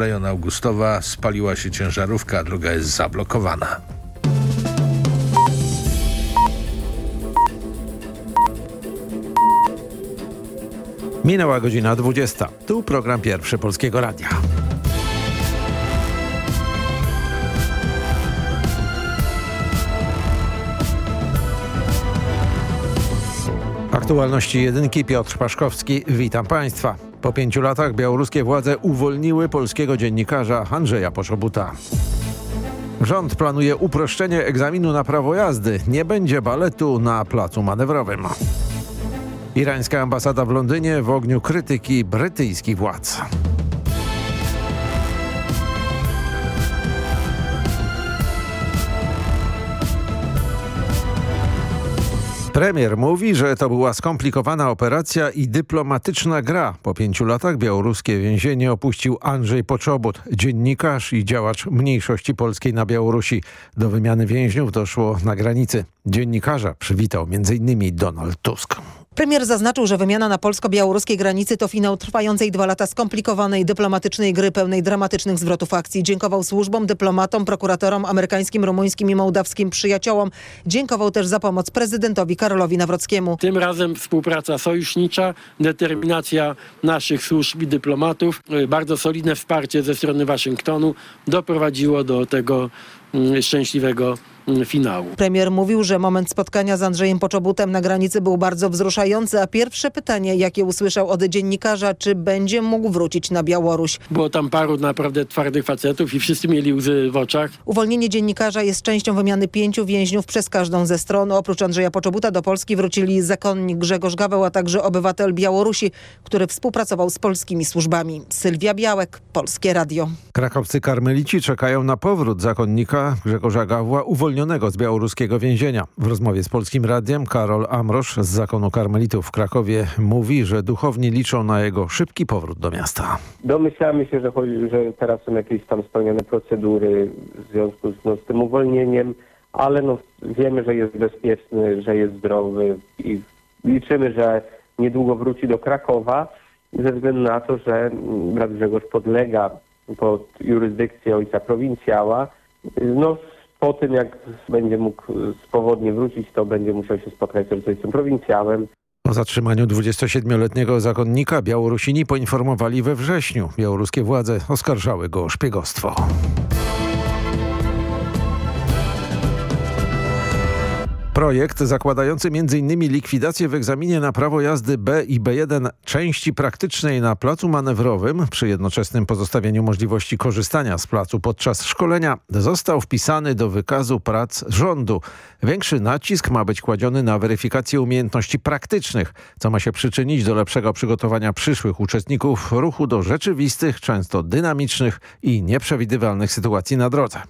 Rejon Augustowa spaliła się ciężarówka, a droga jest zablokowana. Minęła godzina 20. Tu program pierwszy Polskiego Radia. Aktualności jedynki Piotr Paszkowski. Witam Państwa. Po pięciu latach białoruskie władze uwolniły polskiego dziennikarza Andrzeja Poszobuta. Rząd planuje uproszczenie egzaminu na prawo jazdy. Nie będzie baletu na placu manewrowym. Irańska ambasada w Londynie w ogniu krytyki brytyjskich władz. Premier mówi, że to była skomplikowana operacja i dyplomatyczna gra. Po pięciu latach białoruskie więzienie opuścił Andrzej Poczobut, dziennikarz i działacz mniejszości polskiej na Białorusi. Do wymiany więźniów doszło na granicy. Dziennikarza przywitał m.in. Donald Tusk. Premier zaznaczył, że wymiana na polsko-białoruskiej granicy to finał trwającej dwa lata skomplikowanej dyplomatycznej gry pełnej dramatycznych zwrotów akcji. Dziękował służbom, dyplomatom, prokuratorom amerykańskim, rumuńskim i mołdawskim przyjaciołom. Dziękował też za pomoc prezydentowi Karolowi Nawrockiemu. Tym razem współpraca sojusznicza, determinacja naszych służb i dyplomatów, bardzo solidne wsparcie ze strony Waszyngtonu doprowadziło do tego szczęśliwego finału. Premier mówił, że moment spotkania z Andrzejem Poczobutem na granicy był bardzo wzruszający, a pierwsze pytanie, jakie usłyszał od dziennikarza, czy będzie mógł wrócić na Białoruś. Było tam paru naprawdę twardych facetów i wszyscy mieli łzy w oczach. Uwolnienie dziennikarza jest częścią wymiany pięciu więźniów przez każdą ze stron. Oprócz Andrzeja Poczobuta do Polski wrócili zakonnik Grzegorz Gaweł, a także obywatel Białorusi, który współpracował z polskimi służbami. Sylwia Białek, Polskie Radio. Krakowcy karmelici czekają na powrót zakonnika Grzegorza Gawła uwolnionego z białoruskiego więzienia. W rozmowie z Polskim Radiem Karol Amrosz z zakonu karmelitów w Krakowie mówi, że duchowni liczą na jego szybki powrót do miasta. Domyślamy się, że, chodzi, że teraz są jakieś tam spełnione procedury w związku z, no, z tym uwolnieniem, ale no, wiemy, że jest bezpieczny, że jest zdrowy i liczymy, że niedługo wróci do Krakowa ze względu na to, że brat Grzegorz podlega pod jurysdykcję ojca prowincjała. No, po tym, jak będzie mógł swobodnie wrócić, to będzie musiał się spotkać z ojcem prowincjałem. O zatrzymaniu 27-letniego zakonnika Białorusini poinformowali we wrześniu. Białoruskie władze oskarżały go o szpiegostwo. Projekt zakładający m.in. likwidację w egzaminie na prawo jazdy B i B1 części praktycznej na placu manewrowym przy jednoczesnym pozostawieniu możliwości korzystania z placu podczas szkolenia został wpisany do wykazu prac rządu. Większy nacisk ma być kładziony na weryfikację umiejętności praktycznych, co ma się przyczynić do lepszego przygotowania przyszłych uczestników ruchu do rzeczywistych, często dynamicznych i nieprzewidywalnych sytuacji na drodze.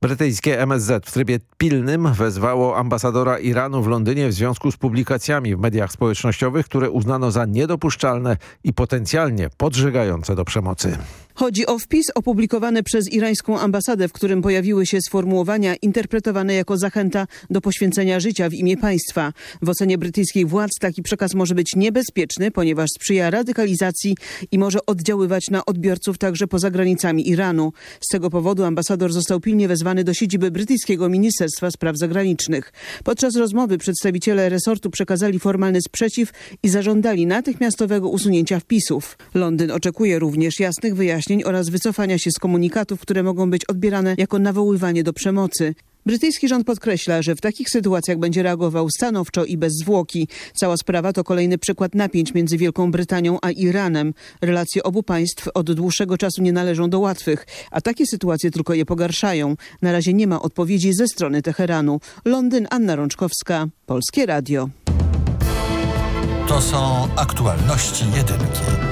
Brytyjskie MSZ w trybie pilnym wezwało ambasadora Iranu w Londynie w związku z publikacjami w mediach społecznościowych, które uznano za niedopuszczalne i potencjalnie podżegające do przemocy. Chodzi o wpis opublikowany przez irańską ambasadę, w którym pojawiły się sformułowania interpretowane jako zachęta do poświęcenia życia w imię państwa. W ocenie brytyjskich władz taki przekaz może być niebezpieczny, ponieważ sprzyja radykalizacji i może oddziaływać na odbiorców także poza granicami Iranu. Z tego powodu ambasador został pilnie wezwany do siedziby brytyjskiego Ministerstwa Spraw Zagranicznych. Podczas rozmowy przedstawiciele resortu przekazali formalny sprzeciw i zażądali natychmiastowego usunięcia wpisów. Londyn oczekuje również jasnych wyjaśnień oraz wycofania się z komunikatów, które mogą być odbierane jako nawoływanie do przemocy. Brytyjski rząd podkreśla, że w takich sytuacjach będzie reagował stanowczo i bez zwłoki. Cała sprawa to kolejny przykład napięć między Wielką Brytanią a Iranem. Relacje obu państw od dłuższego czasu nie należą do łatwych, a takie sytuacje tylko je pogarszają. Na razie nie ma odpowiedzi ze strony Teheranu. Londyn, Anna Rączkowska, Polskie Radio. To są aktualności jedynki.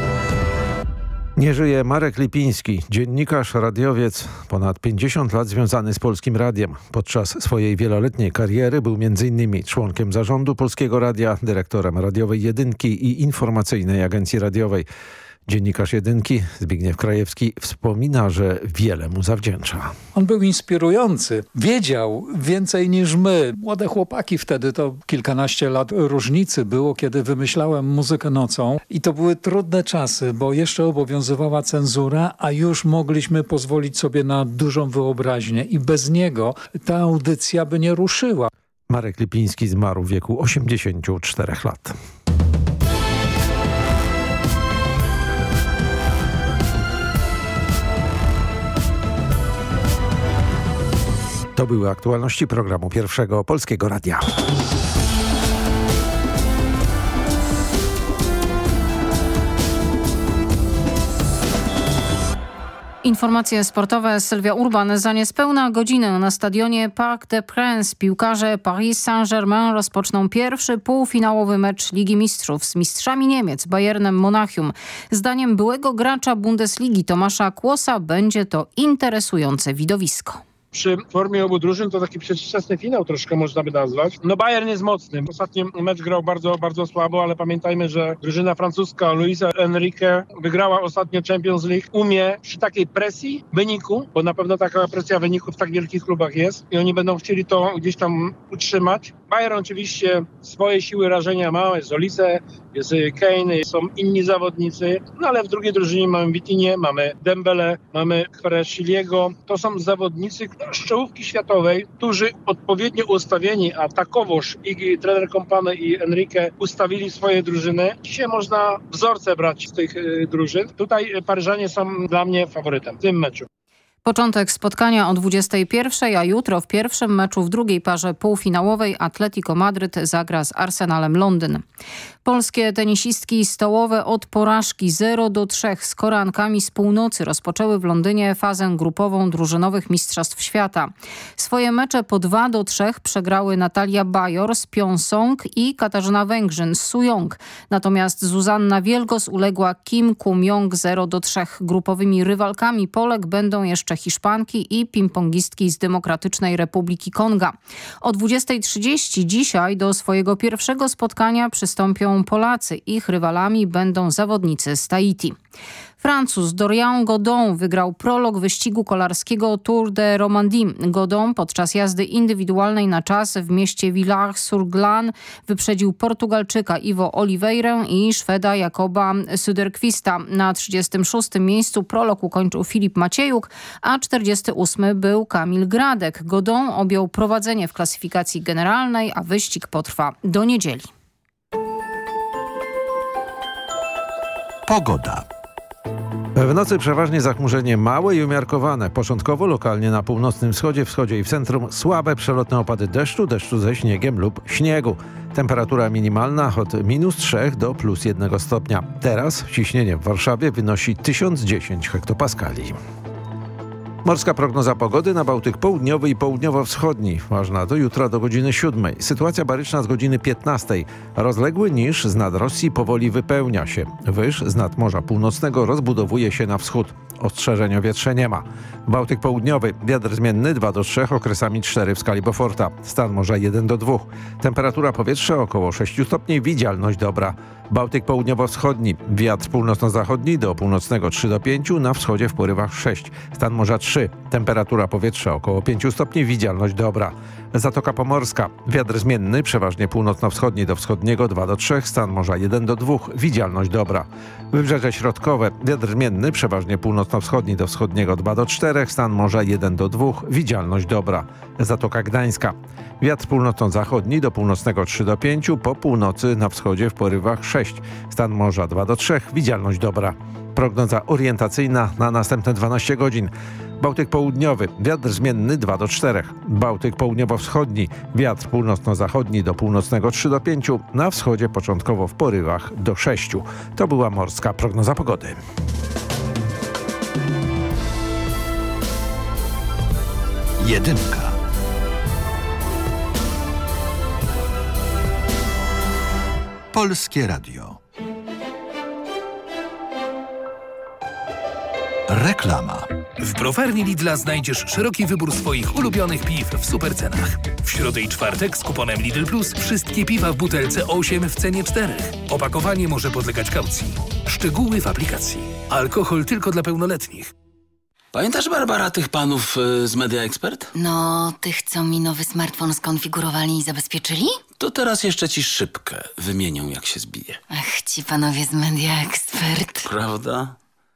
Nie żyje Marek Lipiński, dziennikarz, radiowiec, ponad 50 lat związany z Polskim Radiem. Podczas swojej wieloletniej kariery był m.in. członkiem zarządu Polskiego Radia, dyrektorem radiowej jedynki i informacyjnej agencji radiowej. Dziennikarz jedynki Zbigniew Krajewski wspomina, że wiele mu zawdzięcza. On był inspirujący. Wiedział więcej niż my. Młode chłopaki wtedy, to kilkanaście lat różnicy było, kiedy wymyślałem muzykę nocą. I to były trudne czasy, bo jeszcze obowiązywała cenzura, a już mogliśmy pozwolić sobie na dużą wyobraźnię. I bez niego ta audycja by nie ruszyła. Marek Lipiński zmarł w wieku 84 lat. To były aktualności programu Pierwszego Polskiego Radia. Informacje sportowe. Sylwia Urban za niespełna godzinę na stadionie Parc des Princes piłkarze Paris Saint-Germain rozpoczną pierwszy półfinałowy mecz Ligi Mistrzów z mistrzami Niemiec Bayernem Monachium. Zdaniem byłego gracza Bundesligi Tomasza Kłosa będzie to interesujące widowisko przy formie obu drużyn to taki przedwczesny finał troszkę można by nazwać. No Bayern jest mocny. Ostatni mecz grał bardzo, bardzo słabo, ale pamiętajmy, że drużyna francuska Luisa Enrique wygrała ostatnio Champions League. Umie przy takiej presji wyniku, bo na pewno taka presja wyniku w tak wielkich klubach jest i oni będą chcieli to gdzieś tam utrzymać. Bayern oczywiście swoje siły rażenia ma, jest Olise, jest Kane, są inni zawodnicy, no ale w drugiej drużynie mamy Vitinie, mamy Dembele, mamy Kvaratskhelia. To są zawodnicy z czołówki światowej, którzy odpowiednio ustawieni, a takowoż i trener Kompany i Enrique ustawili swoje drużyny. Dzisiaj można wzorce brać z tych y, drużyn. Tutaj Paryżanie są dla mnie faworytem w tym meczu. Początek spotkania o 21, a jutro w pierwszym meczu w drugiej parze półfinałowej Atletico Madryt zagra z Arsenalem Londyn. Polskie tenisistki stołowe od porażki 0 do 3 z korankami z północy rozpoczęły w Londynie fazę grupową drużynowych Mistrzostw Świata. Swoje mecze po 2 do 3 przegrały Natalia Bajor z Pionsong i Katarzyna Węgrzyn z Sujong. Natomiast Zuzanna Wielgos uległa Kim Kum-yong 0 do 3. Grupowymi rywalkami Polek będą jeszcze Hiszpanki i pingpongistki z Demokratycznej Republiki Konga. O 20.30 dzisiaj do swojego pierwszego spotkania przystąpią Polacy. Ich rywalami będą zawodnicy z Tahiti. Francuz Dorian Godon wygrał prolog wyścigu kolarskiego Tour de Romandie. Godon podczas jazdy indywidualnej na czas w mieście Villars-sur-Glane wyprzedził Portugalczyka Ivo Oliveira i Szweda Jakoba Söderqvista. Na 36. miejscu prolog ukończył Filip Maciejuk, a 48. był Kamil Gradek. Godon objął prowadzenie w klasyfikacji generalnej, a wyścig potrwa do niedzieli. Pogoda. W nocy przeważnie zachmurzenie małe i umiarkowane. Początkowo lokalnie na północnym wschodzie, wschodzie i w centrum słabe przelotne opady deszczu, deszczu ze śniegiem lub śniegu. Temperatura minimalna od minus 3 do plus 1 stopnia. Teraz ciśnienie w Warszawie wynosi 1010 hektopaskali. Morska prognoza pogody na Bałtyk Południowy i Południowo-Wschodni. Ważna do jutra do godziny 7. Sytuacja baryczna z godziny 15. Rozległy niż z nad Rosji powoli wypełnia się. Wyż z nad Morza Północnego rozbudowuje się na wschód. Ostrzeżeń o wietrze nie ma. Bałtyk Południowy, wiatr zmienny 2 do 3, okresami 4 w skali Beauforta. Stan morza 1 do 2. Temperatura powietrza około 6 stopni, widzialność dobra. Bałtyk Południowo-Wschodni, wiatr północno-zachodni do północnego 3 do 5, na wschodzie w porywach 6. Stan morza 3. Temperatura powietrza około 5 stopni, widzialność dobra. Zatoka Pomorska, wiatr zmienny, przeważnie północno-wschodni do wschodniego 2 do 3, stan morza 1 do 2, widzialność dobra. Wybrzeże środkowe, wiatr zmienny, przeważnie północno-wschodni do wschodniego 2 do 4, stan morza 1 do 2, widzialność dobra. Zatoka Gdańska, wiatr północno-zachodni do północnego 3 do 5, po północy na wschodzie w porywach 6, stan morza 2 do 3, widzialność dobra. Prognoza orientacyjna na następne 12 godzin. Bałtyk południowy, wiatr zmienny 2 do 4. Bałtyk południowo-wschodni, wiatr północno-zachodni do północnego 3 do 5. Na wschodzie początkowo w porywach do 6. To była morska prognoza pogody. Jedynka. Polskie Radio. Reklama. W browarni Lidla znajdziesz szeroki wybór swoich ulubionych piw w supercenach. W środę i czwartek z kuponem Lidl Plus wszystkie piwa w butelce 8 w cenie 4. Opakowanie może podlegać kaucji. Szczegóły w aplikacji. Alkohol tylko dla pełnoletnich. Pamiętasz, Barbara, tych panów y, z Media Expert? No, tych, co mi nowy smartfon skonfigurowali i zabezpieczyli? To teraz jeszcze ci szybkę wymienią, jak się zbije. Ach, ci panowie z Media Expert. Prawda?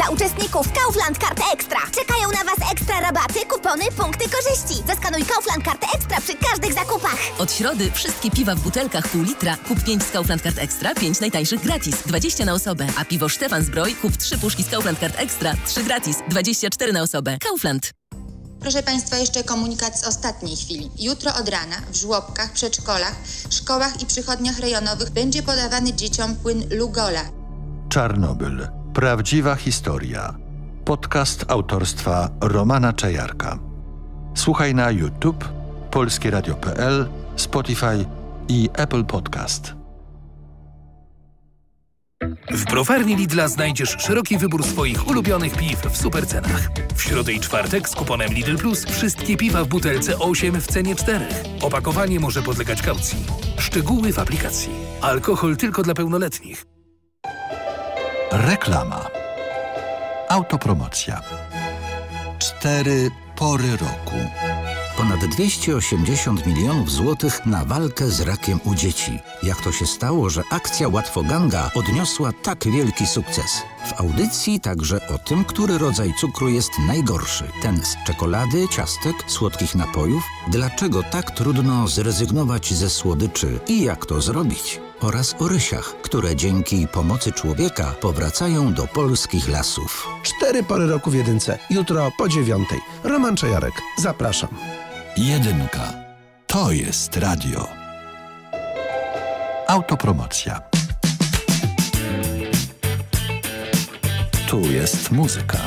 dla uczestników Kaufland Kart Ekstra. Czekają na Was ekstra rabaty, kupony, punkty korzyści. Zaskanuj Kaufland Kart Ekstra przy każdych zakupach. Od środy wszystkie piwa w butelkach pół litra. Kup 5 z Kaufland Kart Ekstra, 5 najtańszych gratis. 20 na osobę. A piwo Stefan Zbroj kup 3 puszki z Kaufland Kart Ekstra, 3 gratis. 24 na osobę. Kaufland. Proszę Państwa, jeszcze komunikat z ostatniej chwili. Jutro od rana w żłobkach, przedszkolach, szkołach i przychodniach rejonowych będzie podawany dzieciom płyn Lugola. Czarnobyl. Prawdziwa historia. Podcast autorstwa Romana Czajarka. Słuchaj na YouTube, polskieradio.pl, Spotify i Apple Podcast. W browarni Lidla znajdziesz szeroki wybór swoich ulubionych piw w supercenach. W środę i czwartek z kuponem Lidl Plus wszystkie piwa w butelce 8 w cenie 4. Opakowanie może podlegać kaucji. Szczegóły w aplikacji. Alkohol tylko dla pełnoletnich. Reklama. Autopromocja. Cztery pory roku. Ponad 280 milionów złotych na walkę z rakiem u dzieci. Jak to się stało, że akcja Łatwoganga odniosła tak wielki sukces? W audycji także o tym, który rodzaj cukru jest najgorszy. Ten z czekolady, ciastek, słodkich napojów. Dlaczego tak trudno zrezygnować ze słodyczy i jak to zrobić? Oraz o rysiach, które dzięki pomocy człowieka powracają do polskich lasów. Cztery pory roku w jedynce. Jutro po dziewiątej. Roman Czajarek. Zapraszam. Jedynka. To jest radio. Autopromocja. Tu jest muzyka.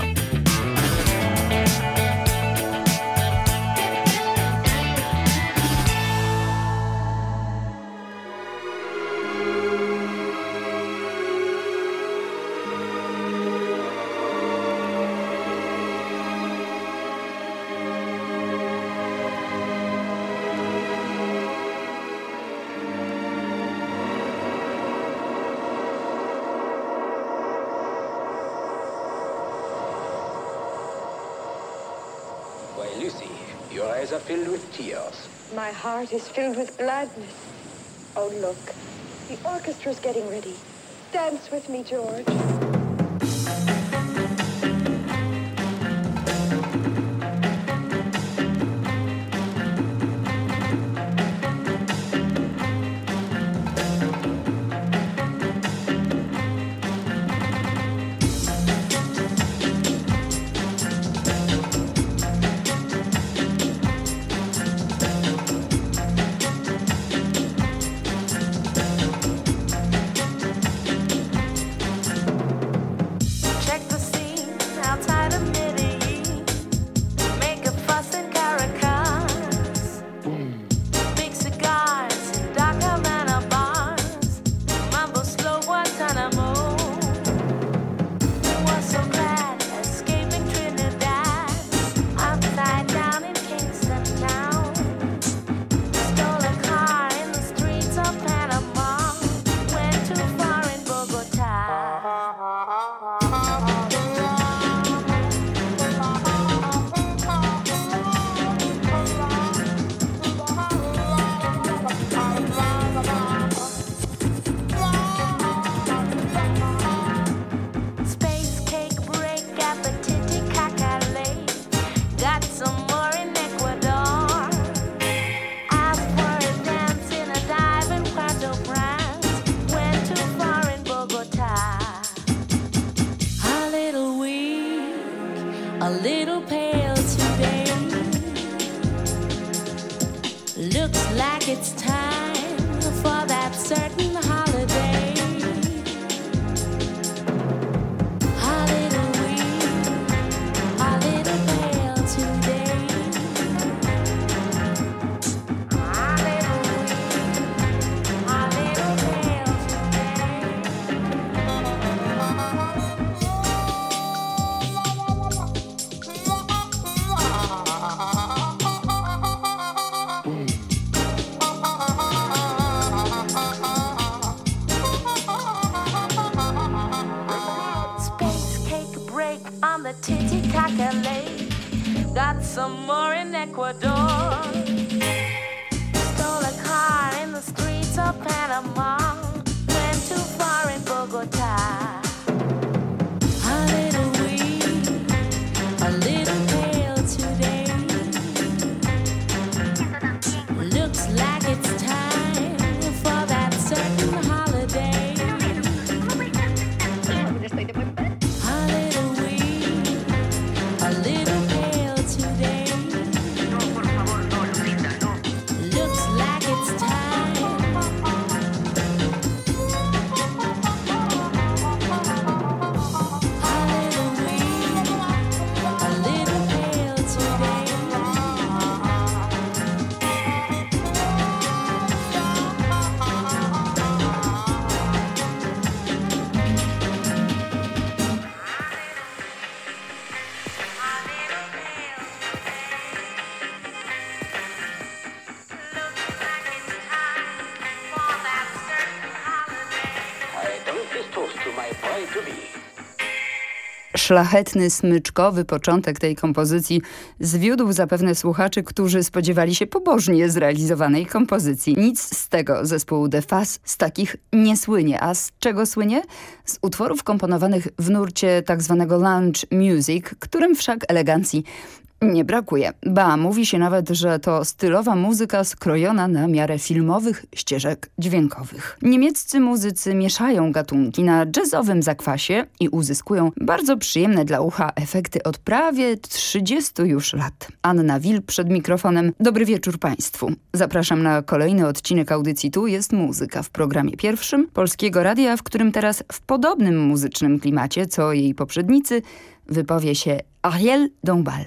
Is filled with gladness. Oh, look. The orchestra's getting ready. Dance with me, George. space cake break on the Titicaca Lake. Got some more in Ecuador. Stole a car in the streets of Panama. szlachetny, smyczkowy początek tej kompozycji zwiódł zapewne słuchaczy, którzy spodziewali się pobożnie zrealizowanej kompozycji. Nic z tego zespół The Fuzz z takich nie słynie. A z czego słynie? Z utworów komponowanych w nurcie tak tzw. lounge music, którym wszak elegancji nie brakuje. Ba, mówi się nawet, że to stylowa muzyka skrojona na miarę filmowych ścieżek dźwiękowych. Niemieccy muzycy mieszają gatunki na jazzowym zakwasie i uzyskują bardzo przyjemne dla ucha efekty od prawie 30 już lat. Anna Wil przed mikrofonem. Dobry wieczór Państwu. Zapraszam na kolejny odcinek audycji Tu jest muzyka w programie pierwszym Polskiego Radia, w którym teraz w podobnym muzycznym klimacie co jej poprzednicy wypowie się Ariel Dombal.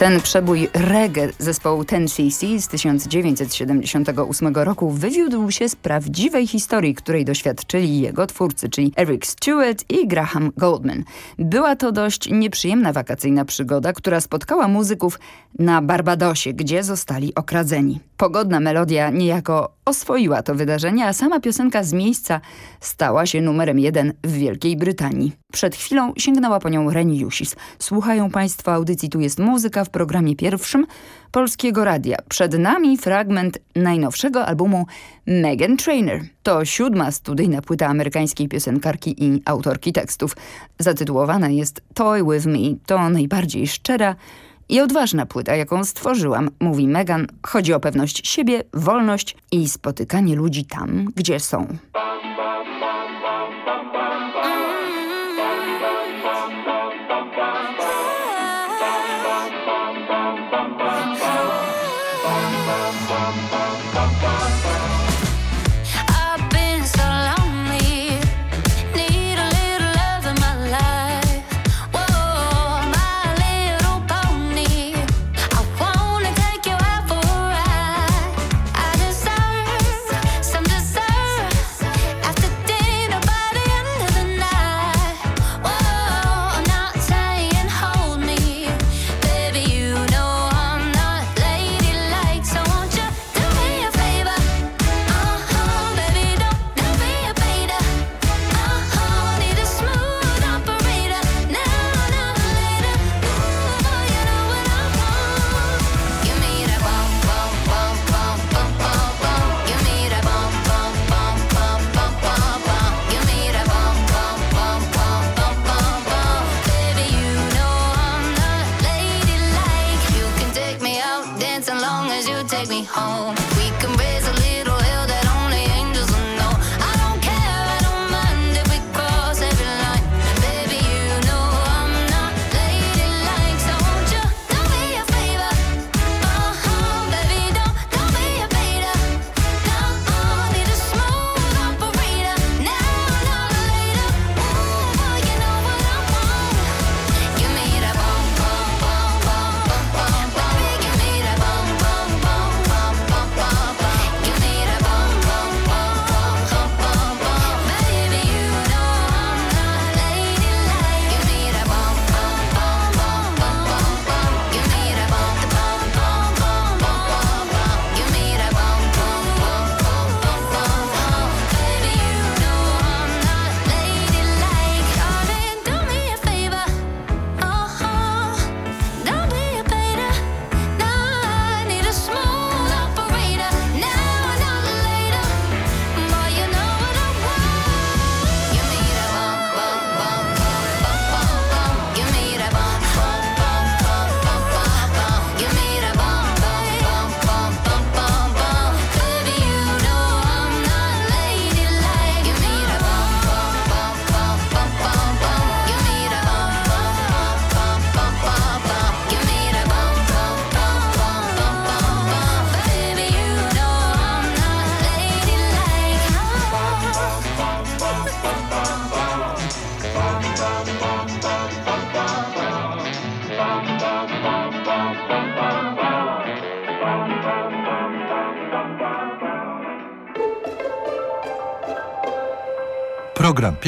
Ten przebój reggae zespołu Ten CC z 1978 roku wywiódł się z prawdziwej historii, której doświadczyli jego twórcy, czyli Eric Stewart i Graham Goldman. Była to dość nieprzyjemna wakacyjna przygoda, która spotkała muzyków na Barbadosie, gdzie zostali okradzeni. Pogodna melodia niejako oswoiła to wydarzenie, a sama piosenka z miejsca stała się numerem jeden w Wielkiej Brytanii. Przed chwilą sięgnęła po nią Reni Jusis. Słuchają Państwo audycji Tu jest muzyka w programie pierwszym Polskiego Radia. Przed nami fragment najnowszego albumu Megan Trainer. To siódma studyjna płyta amerykańskiej piosenkarki i autorki tekstów. Zatytułowana jest Toy With Me. To najbardziej szczera, i odważna płyta, jaką stworzyłam, mówi Megan. Chodzi o pewność siebie, wolność i spotykanie ludzi tam, gdzie są.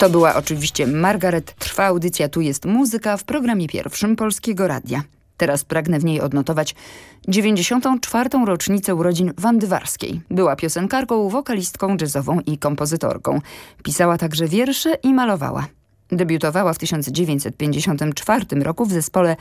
To była oczywiście Margaret. Trwa audycja Tu jest muzyka w programie pierwszym Polskiego Radia. Teraz pragnę w niej odnotować 94. rocznicę urodzin Wandy Warskiej. Była piosenkarką, wokalistką jazzową i kompozytorką. Pisała także wiersze i malowała. Debiutowała w 1954 roku w zespole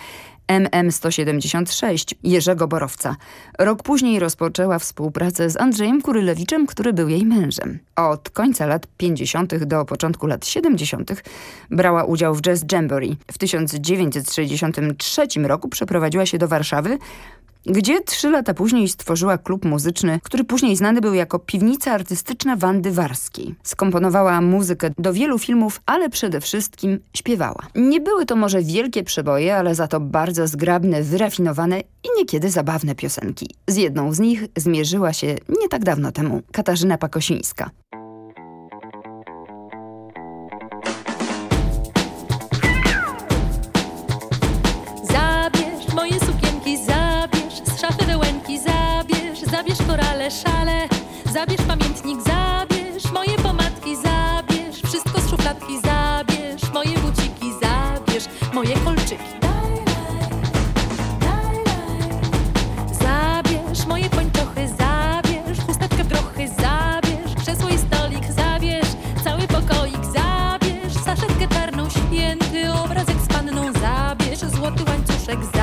MM176 Jerzego Borowca. Rok później rozpoczęła współpracę z Andrzejem Kurylewiczem, który był jej mężem. Od końca lat 50. do początku lat 70. brała udział w Jazz Jamboree. W 1963 roku przeprowadziła się do Warszawy, gdzie trzy lata później stworzyła klub muzyczny, który później znany był jako Piwnica Artystyczna Wandy Warskiej. Skomponowała muzykę do wielu filmów, ale przede wszystkim śpiewała. Nie były to może wielkie przeboje, ale za to bardzo zgrabne, wyrafinowane i niekiedy zabawne piosenki. Z jedną z nich zmierzyła się nie tak dawno temu Katarzyna Pakosińska. Zabierz moje sukienki, zabierz z szafy wełenki, zabierz, zabierz korale, szale, zabierz pamiętnik, zabierz moje pomadki, zabierz wszystko z szufladki, zabierz moje buciki, zabierz moje kolczyki. exact.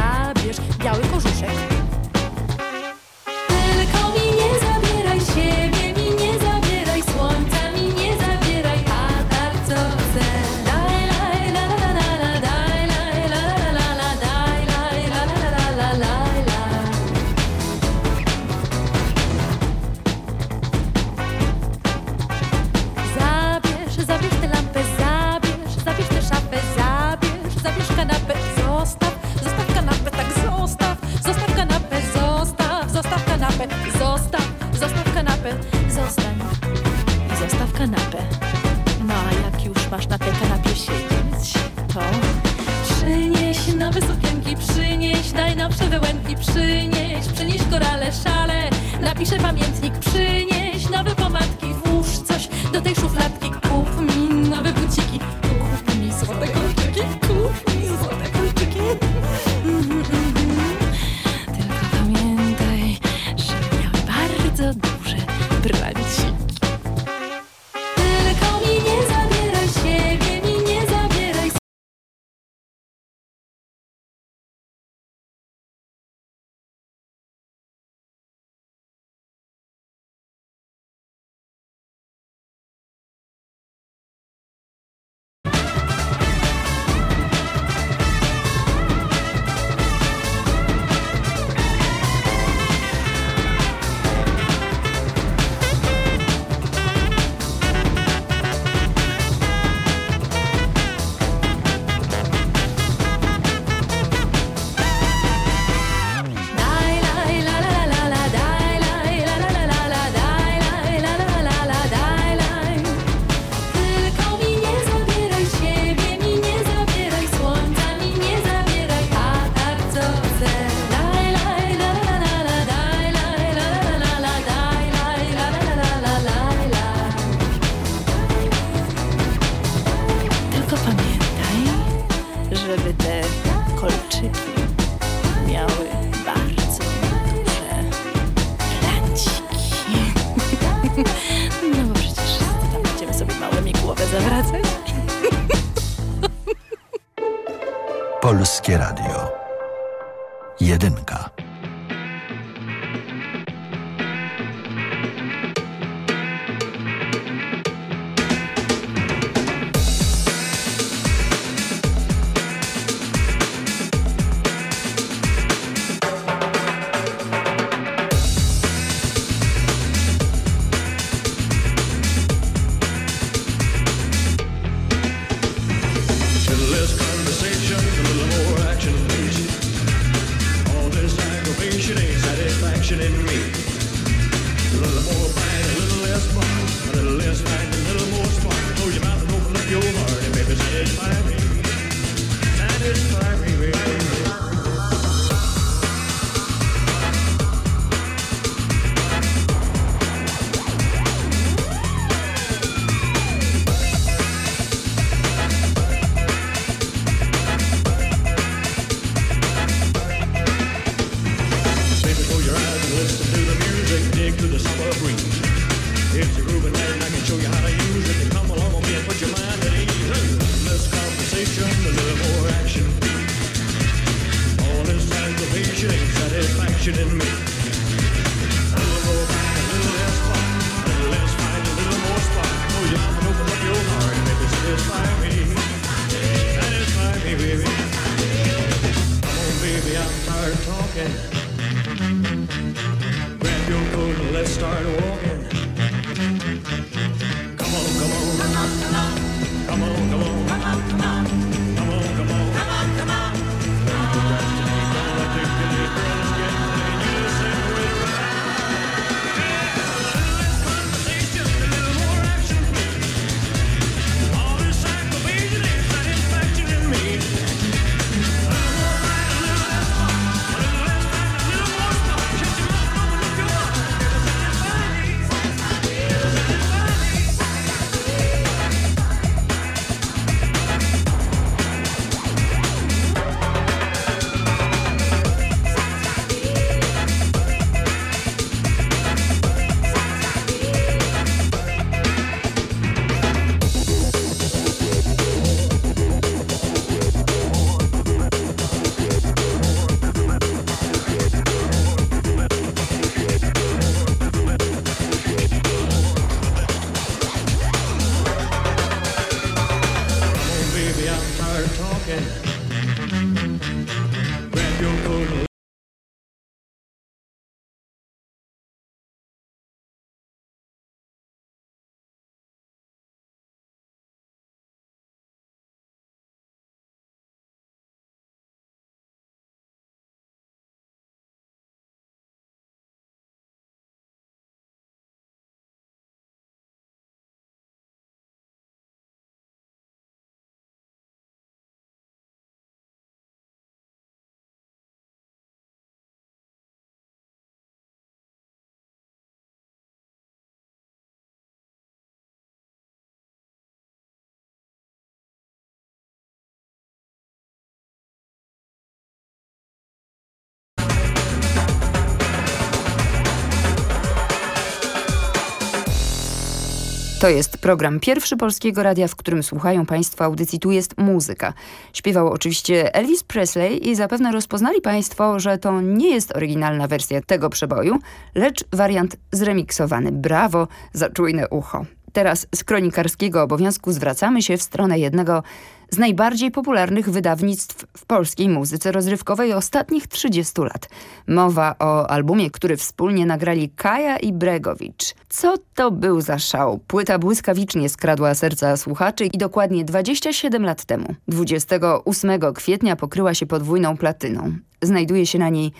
To jest program pierwszy Polskiego Radia, w którym słuchają Państwo audycji Tu jest muzyka. Śpiewał oczywiście Elvis Presley i zapewne rozpoznali Państwo, że to nie jest oryginalna wersja tego przeboju, lecz wariant zremiksowany. Brawo za czujne ucho. Teraz z kronikarskiego obowiązku zwracamy się w stronę jednego z najbardziej popularnych wydawnictw w polskiej muzyce rozrywkowej ostatnich 30 lat. Mowa o albumie, który wspólnie nagrali Kaja i Bregowicz. Co to był za szał? Płyta błyskawicznie skradła serca słuchaczy i dokładnie 27 lat temu, 28 kwietnia pokryła się podwójną platyną. Znajduje się na niej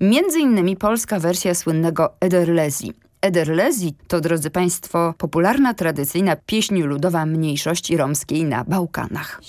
między innymi polska wersja słynnego Ederlezi. Ederlezi to, drodzy Państwo, popularna tradycyjna pieśń ludowa mniejszości romskiej na Bałkanach.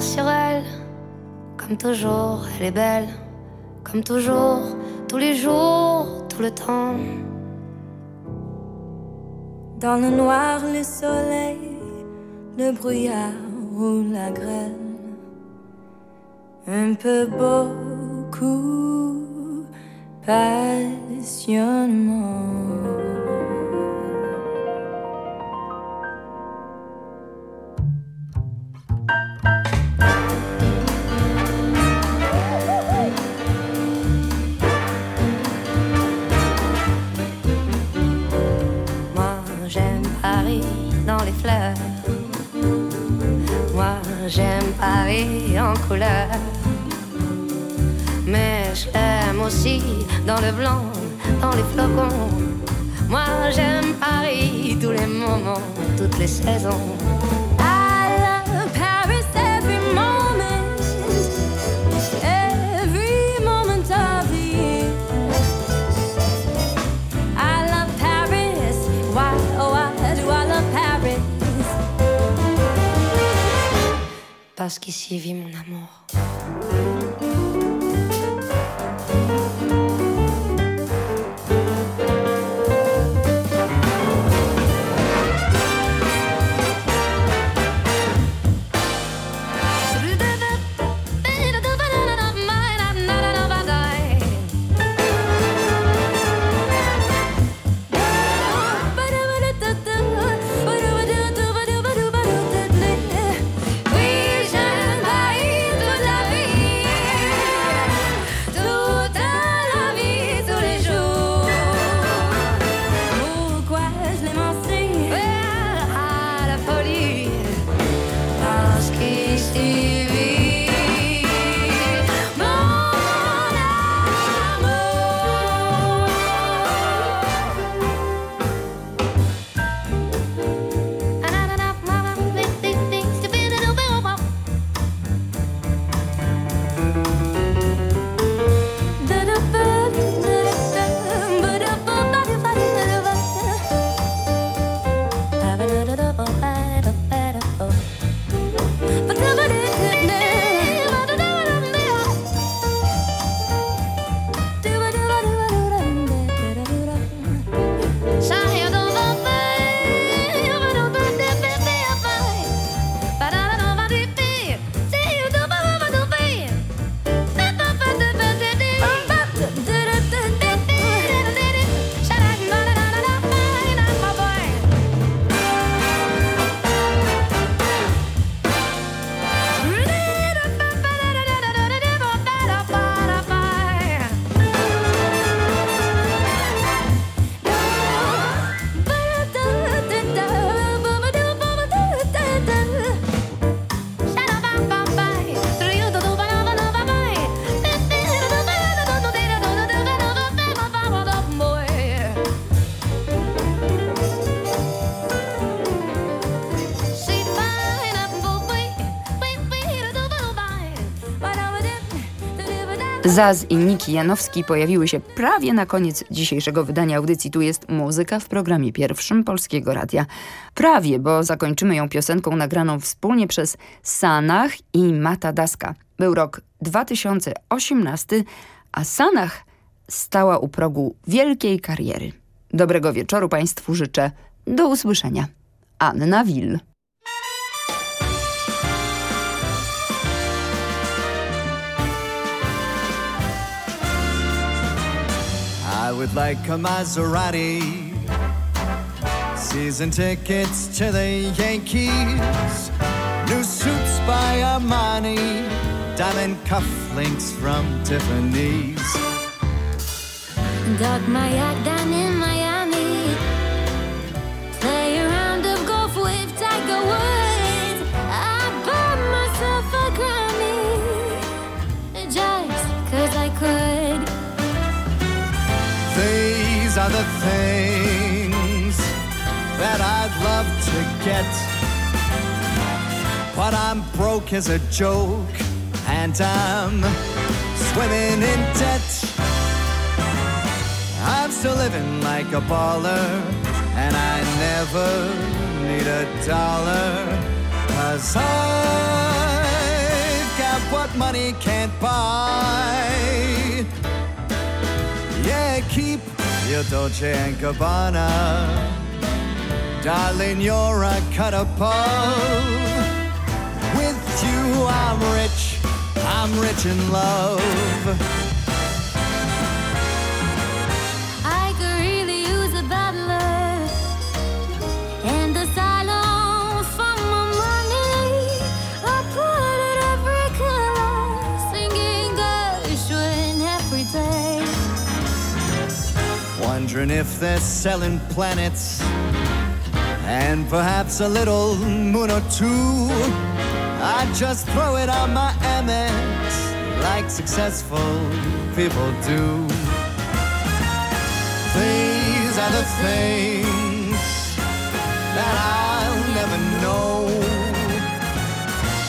Sur elle, comme toujours, elle est belle, comme toujours, tous les jours, tout le temps. Dans le noir, le soleil, le brouillard ou la grêle. Un peu beaucoup, passionnément. Mais je l'aime aussi dans le blanc, dans les flocons. Moi, j'aime Paris tous les moments, toutes les saisons. l'espace qui vit mon amour. Zaz i Niki Janowski pojawiły się prawie na koniec dzisiejszego wydania audycji. Tu jest muzyka w programie pierwszym Polskiego Radia. Prawie, bo zakończymy ją piosenką nagraną wspólnie przez Sanach i Mata Daska. Był rok 2018, a Sanach stała u progu wielkiej kariery. Dobrego wieczoru Państwu życzę. Do usłyszenia. Anna Will. Would like a Maserati, season tickets to the Yankees, new suits by Armani, diamond cufflinks from Tiffany's. My down in the things that I'd love to get. But I'm broke as a joke, and I'm swimming in debt. I'm still living like a baller, and I never need a dollar. Cause I've got what money can't buy. Your Dolce and Gabbana. Darling, you're a cut above. With you, I'm rich. I'm rich in love. Wondering if they're selling planets and perhaps a little moon or two. I just throw it on my Amex like successful people do. These are the things that I'll never know.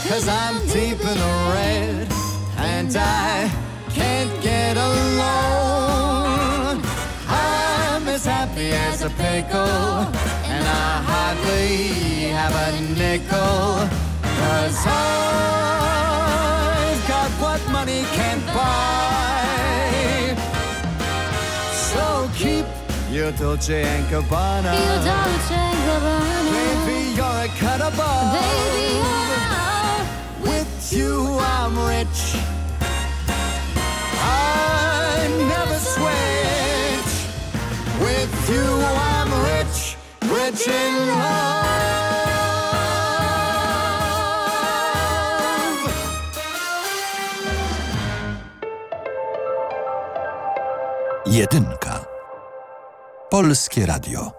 Cause I'm deep in the red and I can't get alone. As happy as a pickle and I hardly have a nickel. Cause I've got what money can't buy. So keep your Dolce and Gabbana. Your Dolce and Gabbana. Baby, you're a cut above. Baby, With you, I'm rich. With you, I'm rich, rich in love. Jedynka. Polskie Radio.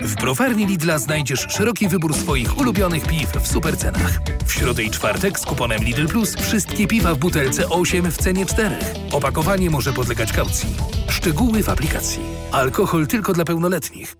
W browarni Lidla znajdziesz szeroki wybór swoich ulubionych piw w supercenach. W środę i czwartek z kuponem Lidl Plus wszystkie piwa w butelce 8 w cenie 4. Opakowanie może podlegać kaucji. Szczegóły w aplikacji. Alkohol tylko dla pełnoletnich.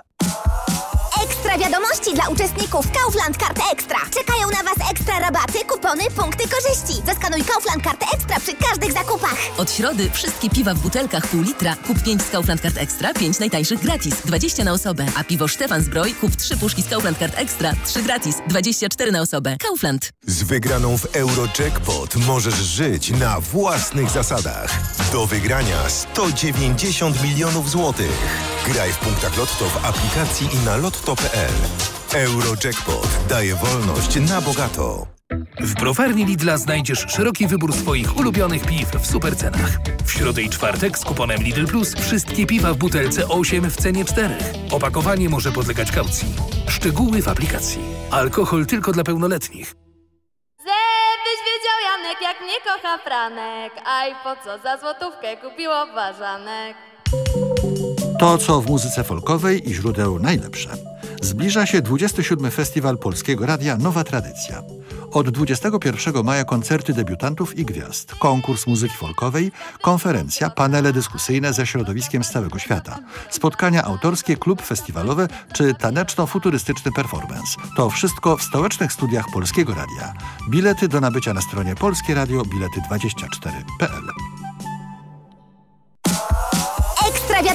Bye. Ekstra wiadomości dla uczestników Kaufland Karty Ekstra. Czekają na Was ekstra rabaty, kupony, punkty korzyści. Zaskanuj Kaufland Karty Ekstra przy każdych zakupach. Od środy wszystkie piwa w butelkach pół litra. Kup 5 z Kaufland Card Extra, 5 najtańszych gratis. 20 na osobę. A piwo Stefan Zbroj kup 3 puszki z Kaufland Card Extra, 3 gratis. 24 na osobę. Kaufland. Z wygraną w Eurojackpot możesz żyć na własnych zasadach. Do wygrania 190 milionów złotych. Graj w punktach Lotto w aplikacji i na lotto.pl. Eurojackpot daje wolność na bogato. W browarni Lidla znajdziesz szeroki wybór swoich ulubionych piw w supercenach. W środę i czwartek z kuponem Lidl Plus wszystkie piwa w butelce 8 w cenie 4. Opakowanie może podlegać kaucji. Szczegóły w aplikacji. Alkohol tylko dla pełnoletnich. Żebyś wiedział, Janek, jak mnie kocha Franek. Aj, po co za złotówkę kupiło ważanek? To, co w muzyce folkowej i źródeł najlepsze. Zbliża się 27. Festiwal Polskiego Radia Nowa Tradycja. Od 21 maja koncerty debiutantów i gwiazd, konkurs muzyki folkowej, konferencja, panele dyskusyjne ze środowiskiem z całego świata, spotkania autorskie, klub festiwalowe czy taneczno-futurystyczny performance. To wszystko w stołecznych studiach Polskiego Radia. Bilety do nabycia na stronie Polskie Radio bilety24.pl.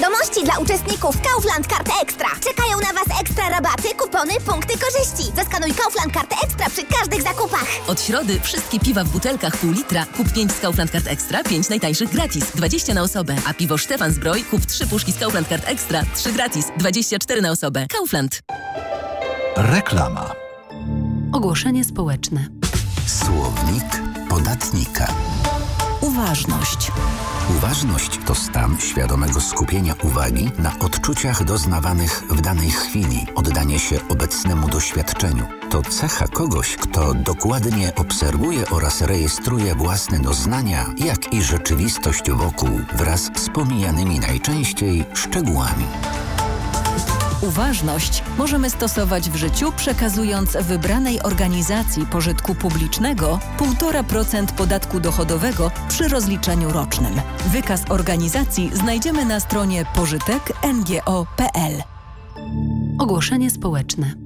wiadomości dla uczestników Kaufland Karty Ekstra. Czekają na Was ekstra rabaty, kupony, punkty korzyści. Zaskanuj Kaufland Karty Ekstra przy każdych zakupach. Od środy wszystkie piwa w butelkach pół litra. Kup 5 z Kaufland Card Extra, 5 najtańszych gratis. 20 na osobę. A piwo Stefan Zbroj kup 3 puszki z Kaufland Card Extra, 3 gratis. 24 na osobę. Kaufland. Reklama. Ogłoszenie społeczne. Słownik podatnika. Uważność. Uważność to stan świadomego skupienia uwagi na odczuciach doznawanych w danej chwili, oddanie się obecnemu doświadczeniu. To cecha kogoś, kto dokładnie obserwuje oraz rejestruje własne doznania, jak i rzeczywistość wokół wraz z pomijanymi najczęściej szczegółami. Uważność możemy stosować w życiu, przekazując wybranej organizacji pożytku publicznego 1,5% podatku dochodowego przy rozliczeniu rocznym. Wykaz organizacji znajdziemy na stronie pożytek.ngo.pl. Ogłoszenie społeczne.